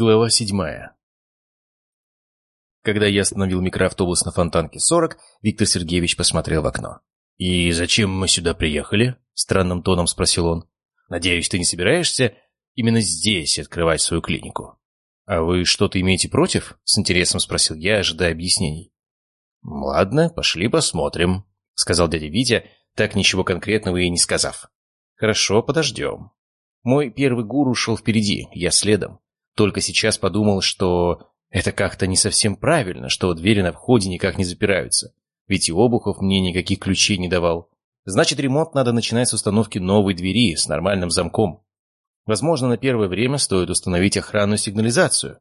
Глава седьмая. Когда я остановил микроавтобус на Фонтанке 40, Виктор Сергеевич посмотрел в окно. «И зачем мы сюда приехали?» — странным тоном спросил он. «Надеюсь, ты не собираешься именно здесь открывать свою клинику?» «А вы что-то имеете против?» — с интересом спросил я, ожидая объяснений. «Ладно, пошли посмотрим», — сказал дядя Витя, так ничего конкретного и не сказав. «Хорошо, подождем». Мой первый гуру шел впереди, я следом. Только сейчас подумал, что это как-то не совсем правильно, что двери на входе никак не запираются. Ведь и Обухов мне никаких ключей не давал. Значит, ремонт надо начинать с установки новой двери с нормальным замком. Возможно, на первое время стоит установить охранную сигнализацию.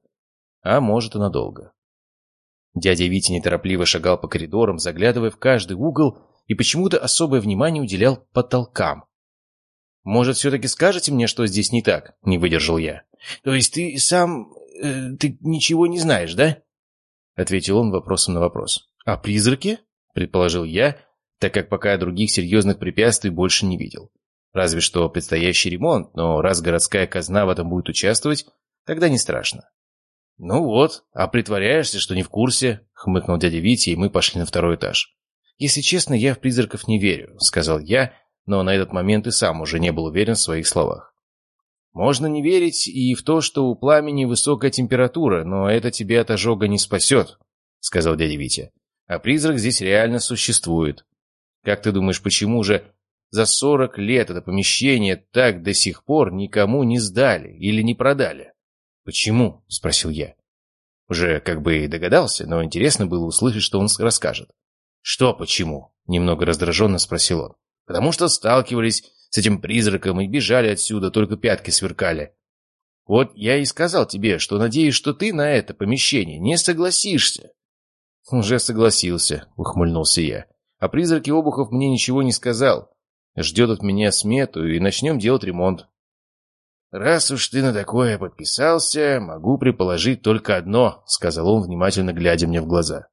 А может и надолго. Дядя Витя неторопливо шагал по коридорам, заглядывая в каждый угол и почему-то особое внимание уделял потолкам. «Может, все-таки скажете мне, что здесь не так?» — не выдержал я. «То есть ты сам... Э, ты ничего не знаешь, да?» — ответил он вопросом на вопрос. «А призраки?» — предположил я, так как пока других серьезных препятствий больше не видел. Разве что предстоящий ремонт, но раз городская казна в этом будет участвовать, тогда не страшно. «Ну вот, а притворяешься, что не в курсе», — хмыкнул дядя Витя, и мы пошли на второй этаж. «Если честно, я в призраков не верю», — сказал я, но на этот момент и сам уже не был уверен в своих словах. Можно не верить и в то, что у пламени высокая температура, но это тебе от ожога не спасет, — сказал дядя Витя. А призрак здесь реально существует. Как ты думаешь, почему же за сорок лет это помещение так до сих пор никому не сдали или не продали? Почему? — спросил я. Уже как бы и догадался, но интересно было услышать, что он расскажет. «Что почему?» — немного раздраженно спросил он. Потому что сталкивались с этим призраком и бежали отсюда, только пятки сверкали. Вот я и сказал тебе, что надеюсь, что ты на это помещение не согласишься. Уже согласился, ухмыльнулся я. А призраке Обухов мне ничего не сказал. Ждет от меня смету, и начнем делать ремонт. «Раз уж ты на такое подписался, могу предположить только одно», — сказал он, внимательно глядя мне в глаза.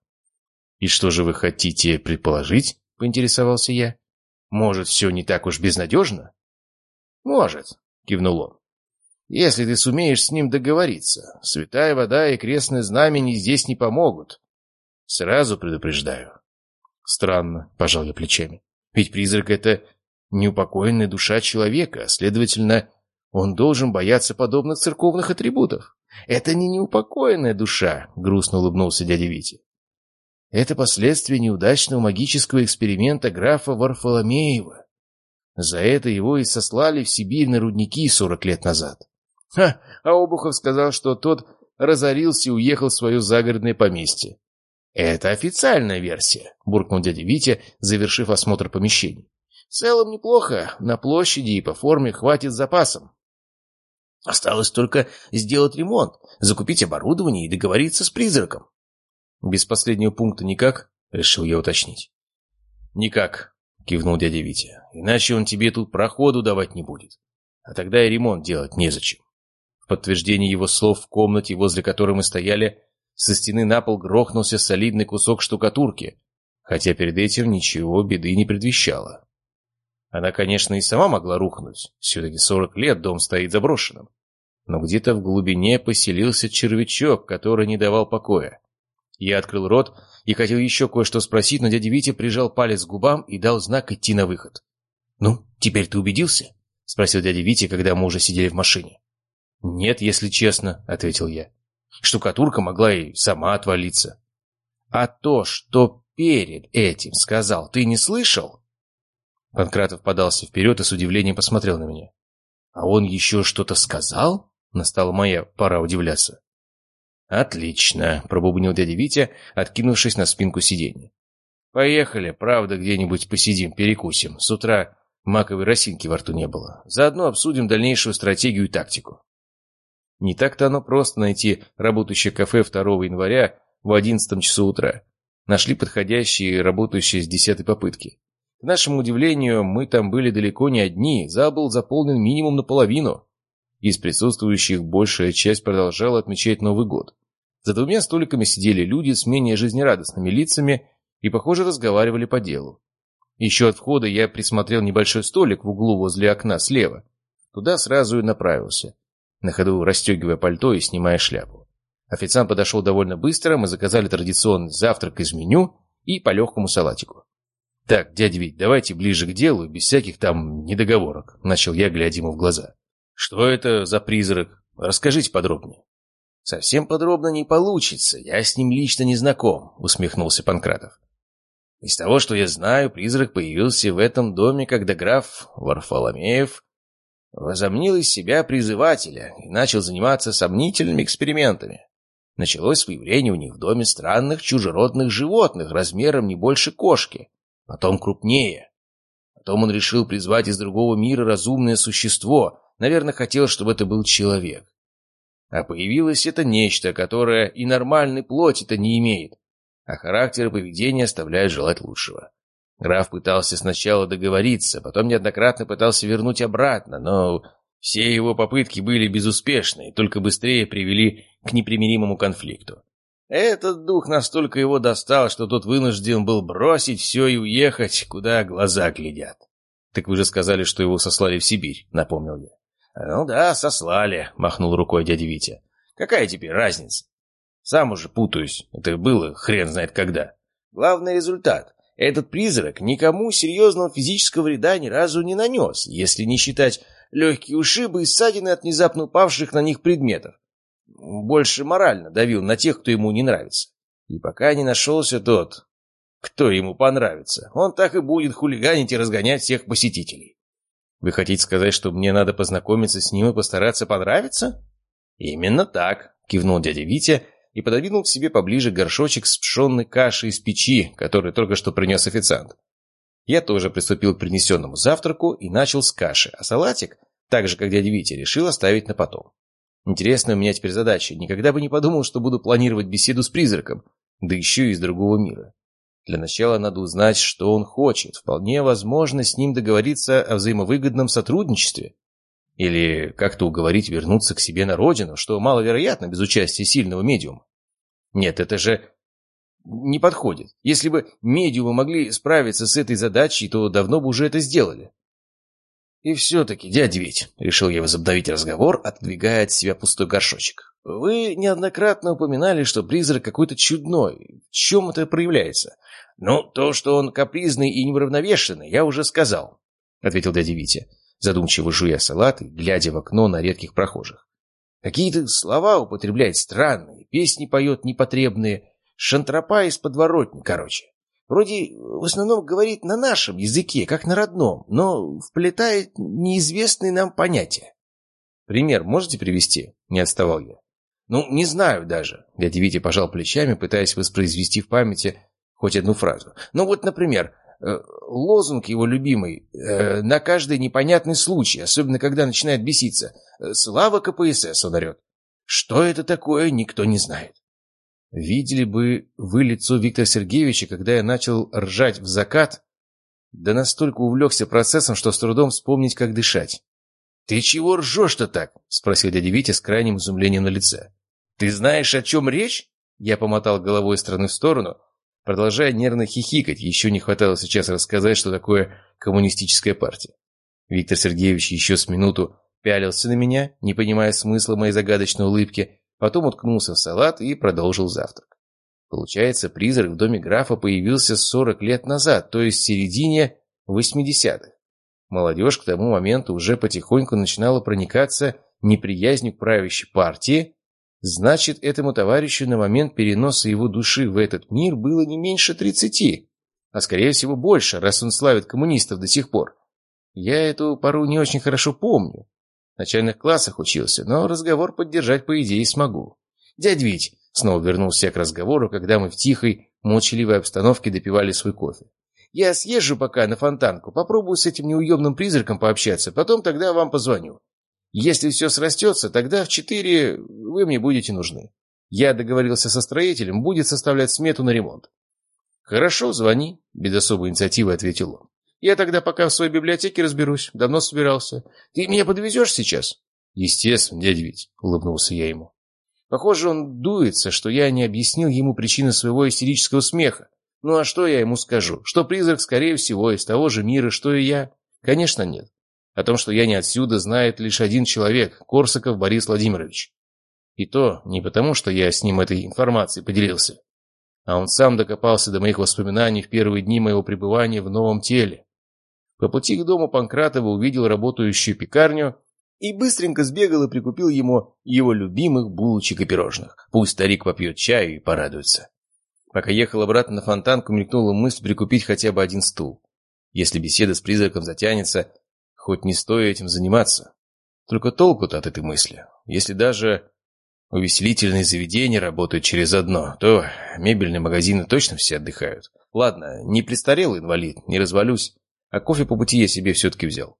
«И что же вы хотите предположить?» — поинтересовался я. Может, все не так уж безнадежно? Может, кивнул он. Если ты сумеешь с ним договориться. Святая вода и крестное знамени здесь не помогут. Сразу предупреждаю. Странно, пожал я плечами. Ведь призрак — это неупокоенная душа человека, следовательно, он должен бояться подобных церковных атрибутов. Это не неупокоенная душа, грустно улыбнулся дядя Витя. Это последствия неудачного магического эксперимента графа Варфоломеева. За это его и сослали в Сибирь на рудники сорок лет назад. Ха, а Обухов сказал, что тот разорился и уехал в свое загородное поместье. «Это официальная версия», — буркнул дядя Витя, завершив осмотр помещений. «В целом неплохо. На площади и по форме хватит запасом. Осталось только сделать ремонт, закупить оборудование и договориться с призраком. «Без последнего пункта никак?» — решил я уточнить. «Никак», — кивнул дядя Витя. «Иначе он тебе тут проходу давать не будет. А тогда и ремонт делать незачем». В подтверждение его слов в комнате, возле которой мы стояли, со стены на пол грохнулся солидный кусок штукатурки, хотя перед этим ничего беды не предвещало. Она, конечно, и сама могла рухнуть, все-таки сорок лет дом стоит заброшенным. Но где-то в глубине поселился червячок, который не давал покоя. Я открыл рот и хотел еще кое-что спросить, но дядя Витя прижал палец к губам и дал знак идти на выход. «Ну, теперь ты убедился?» — спросил дядя Витя, когда мы уже сидели в машине. «Нет, если честно», — ответил я. Штукатурка могла и сама отвалиться. «А то, что перед этим сказал, ты не слышал?» Панкратов подался вперед и с удивлением посмотрел на меня. «А он еще что-то сказал?» Настала моя пора удивляться. «Отлично», — пробубнил дядя Витя, откинувшись на спинку сиденья. «Поехали, правда, где-нибудь посидим, перекусим. С утра маковой росинки во рту не было. Заодно обсудим дальнейшую стратегию и тактику». Не так-то оно просто найти работающее кафе 2 января в 11 часу утра. Нашли подходящие, работающие с десятой попытки. К нашему удивлению, мы там были далеко не одни, зал был заполнен минимум наполовину. Из присутствующих большая часть продолжала отмечать Новый год. За двумя столиками сидели люди с менее жизнерадостными лицами и, похоже, разговаривали по делу. Еще от входа я присмотрел небольшой столик в углу возле окна слева. Туда сразу и направился. на ходу расстегивая пальто и снимая шляпу. Официант подошел довольно быстро, мы заказали традиционный завтрак из меню и по легкому салатику. «Так, дядя Вить, давайте ближе к делу, без всяких там недоговорок», — начал я, глядя ему в глаза. «Что это за призрак? Расскажите подробнее». «Совсем подробно не получится, я с ним лично не знаком», — усмехнулся Панкратов. «Из того, что я знаю, призрак появился в этом доме, когда граф Варфоломеев возомнил из себя призывателя и начал заниматься сомнительными экспериментами. Началось с появления у них в доме странных чужеродных животных размером не больше кошки, потом крупнее. Потом он решил призвать из другого мира разумное существо, наверное, хотел, чтобы это был человек. А появилось это нечто, которое и нормальной плоти-то не имеет, а характер и поведение оставляют желать лучшего. Граф пытался сначала договориться, потом неоднократно пытался вернуть обратно, но все его попытки были безуспешны и только быстрее привели к непримиримому конфликту. Этот дух настолько его достал, что тот вынужден был бросить все и уехать, куда глаза глядят. «Так вы же сказали, что его сослали в Сибирь», — напомнил я. «Ну да, сослали», — махнул рукой дядя Витя. «Какая теперь разница? Сам уже путаюсь. Это было хрен знает когда. Главный результат. Этот призрак никому серьезного физического вреда ни разу не нанес, если не считать легкие ушибы и ссадины от внезапно упавших на них предметов. Больше морально давил на тех, кто ему не нравится. И пока не нашелся тот, кто ему понравится, он так и будет хулиганить и разгонять всех посетителей. Вы хотите сказать, что мне надо познакомиться с ним и постараться понравиться? Именно так, кивнул дядя Витя и пододвинул к себе поближе горшочек с пшенной кашей из печи, который только что принес официант. Я тоже приступил к принесенному завтраку и начал с каши, а салатик, так же как дядя Витя, решил оставить на потом. Интересная у меня теперь задача. Никогда бы не подумал, что буду планировать беседу с призраком, да еще и из другого мира. Для начала надо узнать, что он хочет. Вполне возможно с ним договориться о взаимовыгодном сотрудничестве. Или как-то уговорить вернуться к себе на родину, что маловероятно без участия сильного медиума. Нет, это же не подходит. Если бы медиумы могли справиться с этой задачей, то давно бы уже это сделали. «И все-таки, дядя Вить», — решил я возобновить разговор, отодвигая от себя пустой горшочек. «Вы неоднократно упоминали, что призрак какой-то чудной. В чем это проявляется?» «Ну, то, что он капризный и неуравновешенный, я уже сказал», — ответил дядя Витя, задумчиво жуя салат и глядя в окно на редких прохожих. «Какие-то слова употребляет странные, песни поет непотребные, шантропа из подворотни, короче. Вроде в основном говорит на нашем языке, как на родном, но вплетает неизвестные нам понятия. Пример можете привести? Не отставал я. Ну, не знаю даже. Дядя Витя пожал плечами, пытаясь воспроизвести в памяти хоть одну фразу. Ну вот, например, э, лозунг его любимый э, на каждый непонятный случай, особенно когда начинает беситься. «Слава КПСС!» он орет. Что это такое, никто не знает. Видели бы вы лицо Виктора Сергеевича, когда я начал ржать в закат, да настолько увлекся процессом, что с трудом вспомнить, как дышать. «Ты чего ржешь-то так?» — спросил дядя Витя с крайним изумлением на лице. «Ты знаешь, о чем речь?» Я помотал головой из стороны в сторону, продолжая нервно хихикать. Еще не хватало сейчас рассказать, что такое коммунистическая партия. Виктор Сергеевич еще с минуту пялился на меня, не понимая смысла моей загадочной улыбки, Потом уткнулся в салат и продолжил завтрак. Получается, призрак в доме графа появился 40 лет назад, то есть в середине 80-х. Молодежь к тому моменту уже потихоньку начинала проникаться неприязнью к правящей партии, значит, этому товарищу на момент переноса его души в этот мир было не меньше 30, а скорее всего больше, раз он славит коммунистов до сих пор. Я эту пару не очень хорошо помню, в начальных классах учился, но разговор поддержать, по идее, смогу. «Дядь Вить!» — снова вернулся к разговору, когда мы в тихой, молчаливой обстановке допивали свой кофе. «Я съезжу пока на фонтанку, попробую с этим неуемным призраком пообщаться, потом тогда вам позвоню. Если все срастется, тогда в четыре вы мне будете нужны. Я договорился со строителем, будет составлять смету на ремонт». «Хорошо, звони», — без особой инициативы ответил он. Я тогда пока в своей библиотеке разберусь. Давно собирался. Ты меня подвезешь сейчас?» «Естественно, дядя Вить», — улыбнулся я ему. Похоже, он дуется, что я не объяснил ему причины своего истерического смеха. Ну а что я ему скажу? Что призрак, скорее всего, из того же мира, что и я? Конечно, нет. О том, что я не отсюда, знает лишь один человек – Корсаков Борис Владимирович. И то не потому, что я с ним этой информацией поделился, а он сам докопался до моих воспоминаний в первые дни моего пребывания в новом теле. По пути к дому Панкратова увидел работающую пекарню и быстренько сбегал и прикупил ему его любимых булочек и пирожных. Пусть старик попьет чаю и порадуется. Пока ехал обратно на фонтанку, мелькнула мысль прикупить хотя бы один стул. Если беседа с призраком затянется, хоть не стоя этим заниматься. Только толку-то от этой мысли. Если даже увеселительные заведения работают через одно, то мебельные магазины точно все отдыхают. Ладно, не престарелый инвалид, не развалюсь, а кофе по пути я себе все-таки взял.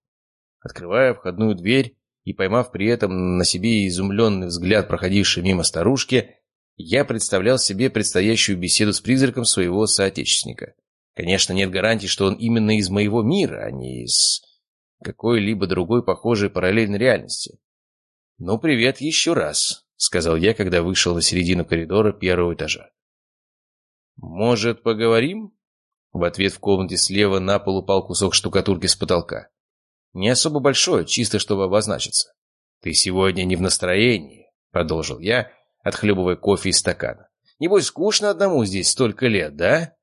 Открывая входную дверь и поймав при этом на себе изумленный взгляд проходившей мимо старушки, я представлял себе предстоящую беседу с призраком своего соотечественника. Конечно, нет гарантии, что он именно из моего мира, а не из какой-либо другой похожей параллельной реальности. «Ну, привет еще раз», — сказал я, когда вышел на середину коридора первого этажа. «Может, поговорим?» В ответ в комнате слева на пол упал кусок штукатурки с потолка. Не особо большой, чисто чтобы обозначиться. «Ты сегодня не в настроении», — продолжил я, отхлебывая кофе из стакана. «Небось, скучно одному здесь столько лет, да?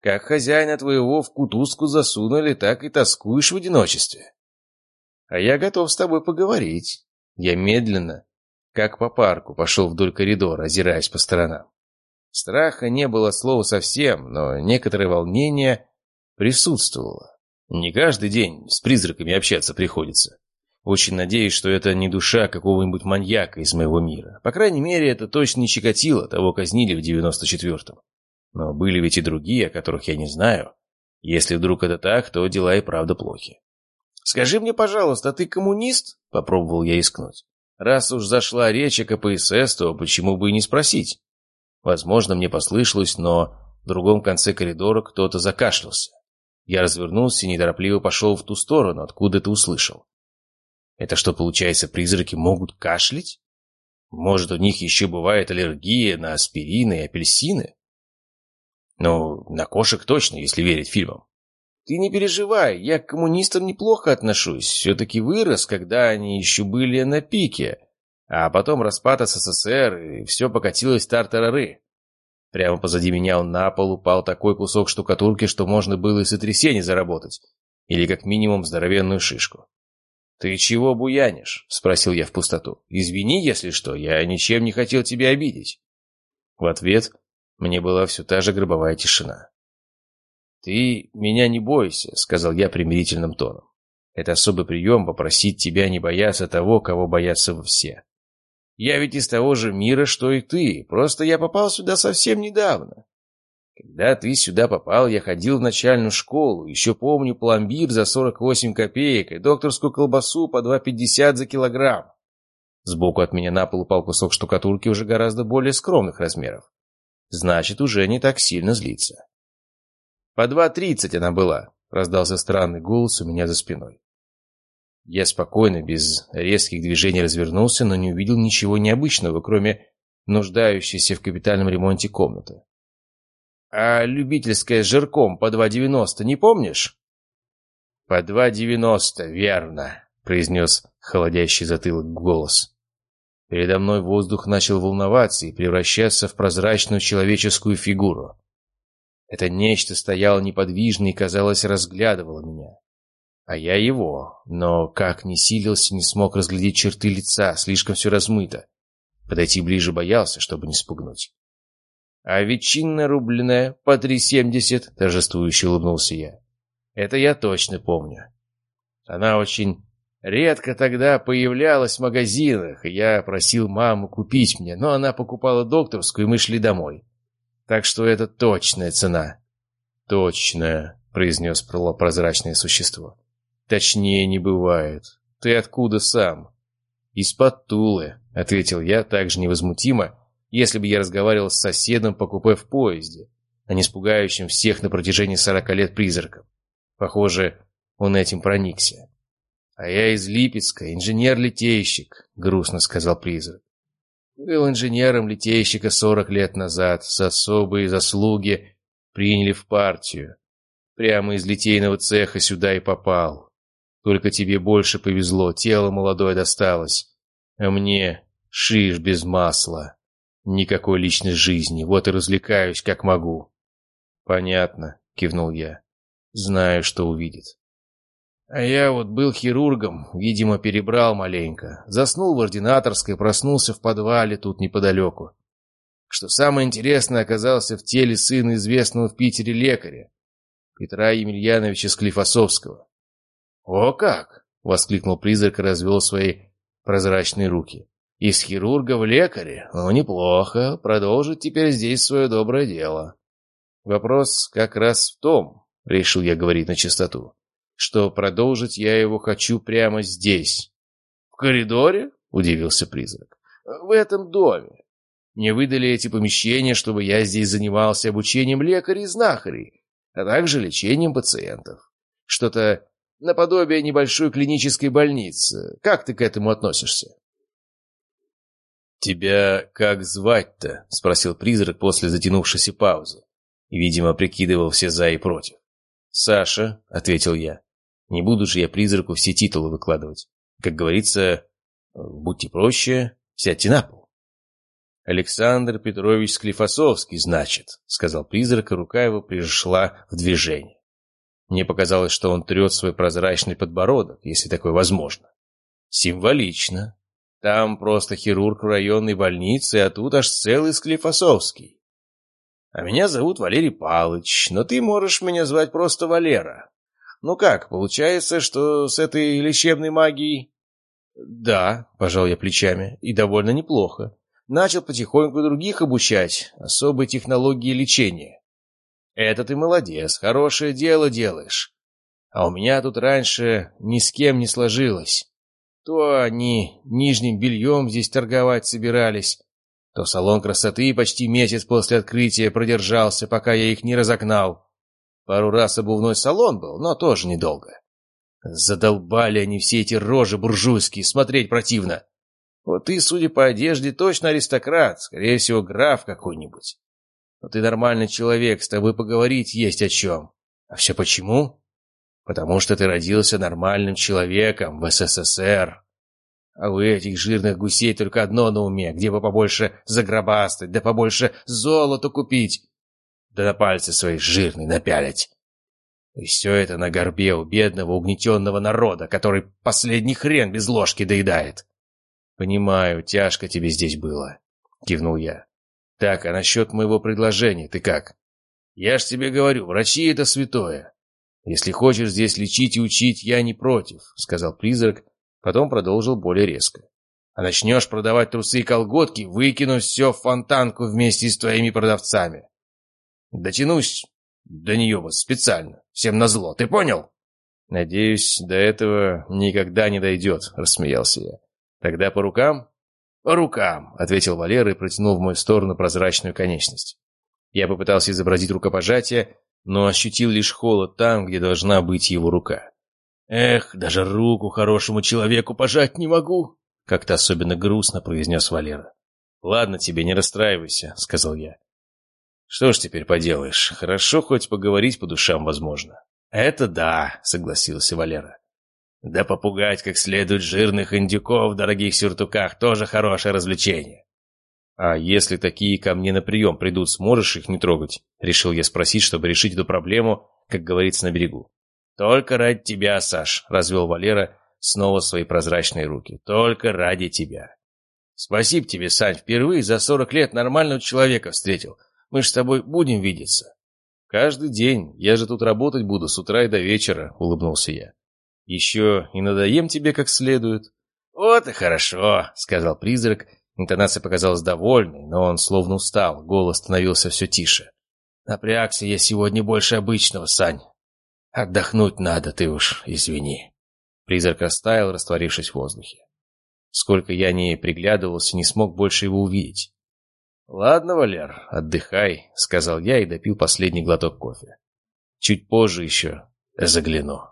Как хозяина твоего в кутузку засунули, так и тоскуешь в одиночестве. А я готов с тобой поговорить». Я медленно, как по парку, пошел вдоль коридора, озираясь по сторонам. Страха не было слова совсем, но некоторое волнение присутствовало. Не каждый день с призраками общаться приходится. Очень надеюсь, что это не душа какого-нибудь маньяка из моего мира. По крайней мере, это точно не Чикатило, того казнили в 94-м. Но были ведь и другие, о которых я не знаю. Если вдруг это так, то дела и правда плохи. «Скажи мне, пожалуйста, а ты коммунист?» — попробовал я искнуть. «Раз уж зашла речь о КПСС, то почему бы и не спросить?» Возможно, мне послышалось, но в другом конце коридора кто-то закашлялся. Я развернулся и неторопливо пошел в ту сторону, откуда ты услышал. Это что, получается, призраки могут кашлять? Может, у них еще бывает аллергия на аспирины и апельсины? Ну, на кошек точно, если верить фильмам. Ты не переживай, я к коммунистам неплохо отношусь. Все-таки вырос, когда они еще были на пике. А потом распад СССР, и все покатилось тартарары. Прямо позади меня на пол упал такой кусок штукатурки, что можно было и сотрясение заработать. Или как минимум здоровенную шишку. «Ты чего буянишь?» — спросил я в пустоту. «Извини, если что, я ничем не хотел тебя обидеть». В ответ мне была все та же гробовая тишина. «Ты меня не бойся», — сказал я примирительным тоном. «Это особый прием попросить тебя не бояться того, кого боятся все. Я ведь из того же мира, что и ты, просто я попал сюда совсем недавно. Когда ты сюда попал, я ходил в начальную школу, еще помню пломбир за 48 копеек и докторскую колбасу по 2,50 за килограмм. Сбоку от меня на пол упал кусок штукатурки уже гораздо более скромных размеров. Значит, уже не так сильно злится. «По 2,30 она была», — раздался странный голос у меня за спиной. Я спокойно, без резких движений развернулся, но не увидел ничего необычного, кроме нуждающейся в капитальном ремонте комнаты. А любительская с жирком по 2,90 не помнишь? По 2,90, верно, произнес холодящий затылок голос. Передо мной воздух начал волноваться и превращаться в прозрачную человеческую фигуру. Это нечто стояло неподвижно и, казалось, разглядывало меня. А я его, но как ни силился, не смог разглядеть черты лица, слишком все размыто. Подойти ближе боялся, чтобы не спугнуть. «А ветчина рубленая по три семьдесят», — торжествующе улыбнулся я. «Это я точно помню. Она очень редко тогда появлялась в магазинах, и я просил маму купить мне, но она покупала докторскую, и мы шли домой. Так что это точная цена». «Точная», — произнес прозрачное существо. «Точнее не бывает. Ты откуда сам?» «Из-под Тулы», — ответил я также невозмутимо, если бы я разговаривал с соседом по купе в поезде, а не с пугающим всех на протяжении сорока лет призраком. Похоже, он этим проникся. «А я из Липецка, инженер-литейщик», — грустно сказал призрак. «Был инженером-литейщика сорок лет назад, с особые заслуги приняли в партию. Прямо из литейного цеха сюда и попал. Только тебе больше повезло, тело молодое досталось. А мне шиш без масла. Никакой личной жизни, вот и развлекаюсь, как могу. Понятно, кивнул я. Знаю, что увидит. А я вот был хирургом, видимо, перебрал маленько. Заснул в ординаторской, проснулся в подвале тут неподалеку. Что самое интересное, оказался в теле сына известного в Питере лекаря, Петра Емельяновича Склифосовского. «О как!» — воскликнул призрак и развел свои прозрачные руки. «Из хирурга в лекаре? Ну, неплохо. Продолжит теперь здесь свое доброе дело». «Вопрос как раз в том, — решил я говорить на чистоту, — что продолжить я его хочу прямо здесь». «В коридоре?» — удивился призрак. «В этом доме. Мне выдали эти помещения, чтобы я здесь занимался обучением лекарей и знахарей, а также лечением пациентов. Что-то наподобие небольшой клинической больницы. Как ты к этому относишься?» «Тебя как звать-то?» — спросил призрак после затянувшейся паузы. И, видимо, прикидывал все «за» и «против». «Саша», — ответил я. «Не буду же я призраку все титулы выкладывать. Как говорится, будьте проще, сядьте на пол». «Александр Петрович Склифосовский, значит», — сказал призрак, и рука его пришла в движение. Мне показалось, что он трет свой прозрачный подбородок, если такое возможно. Символично. Там просто хирург в районной больнице, а тут аж целый Склифосовский. А меня зовут Валерий Палыч, но ты можешь меня звать просто Валера. Ну как, получается, что с этой лечебной магией... Да, пожал я плечами, и довольно неплохо. Начал потихоньку других обучать особой технологии лечения. Это ты молодец, хорошее дело делаешь. А у меня тут раньше ни с кем не сложилось. То они нижним бельем здесь торговать собирались, то салон красоты почти месяц после открытия продержался, пока я их не разогнал. Пару раз обувной салон был, но тоже недолго. Задолбали они все эти рожи буржуйские, смотреть противно. Вот ты, судя по одежде, точно аристократ, скорее всего, граф какой-нибудь. Но ты нормальный человек, с тобой поговорить есть о чем. А все почему? Потому что ты родился нормальным человеком в СССР. А у этих жирных гусей только одно на уме, где бы побольше загробастать, да побольше золота купить, да на пальцы свои жирные напялить. И все это на горбе у бедного угнетенного народа, который последний хрен без ложки доедает. «Понимаю, тяжко тебе здесь было», — кивнул я. «Так, а насчет моего предложения ты как?» «Я ж тебе говорю, врачи — это святое. Если хочешь здесь лечить и учить, я не против», — сказал призрак, Потом продолжил более резко. «А начнешь продавать трусы и колготки, выкину все в фонтанку вместе с твоими продавцами. Дотянусь до нее вот специально, всем назло, ты понял?» «Надеюсь, до этого никогда не дойдет», — рассмеялся я. «Тогда по рукам?» «По рукам», — ответил Валера и протянул в мою сторону прозрачную конечность. Я попытался изобразить рукопожатие, но ощутил лишь холод там, где должна быть его рука. «Эх, даже руку хорошему человеку пожать не могу!» Как-то особенно грустно произнес Валера. «Ладно тебе, не расстраивайся», — сказал я. «Что ж теперь поделаешь? Хорошо хоть поговорить по душам возможно». «Это да», — согласился Валера. «Да попугать как следует жирных индюков в дорогих сюртуках тоже хорошее развлечение». «А если такие ко мне на прием придут, сможешь их не трогать?» Решил я спросить, чтобы решить эту проблему, как говорится, на берегу. «Только ради тебя, Саш», — развел Валера снова свои прозрачные руки. «Только ради тебя». «Спасибо тебе, Сань, впервые за сорок лет нормального человека встретил. Мы ж с тобой будем видеться». «Каждый день. Я же тут работать буду с утра и до вечера», — улыбнулся я. «Еще и надоем тебе как следует». «Вот и хорошо», — сказал призрак. Интонация показалась довольной, но он словно устал, голос становился все тише. «Напрягся я сегодня больше обычного, Сань. Отдохнуть надо, ты уж извини. Призрак растаял, растворившись в воздухе. Сколько я не приглядывался, не смог больше его увидеть. «Ладно, Валер, отдыхай», — сказал я и допил последний глоток кофе. «Чуть позже еще загляну».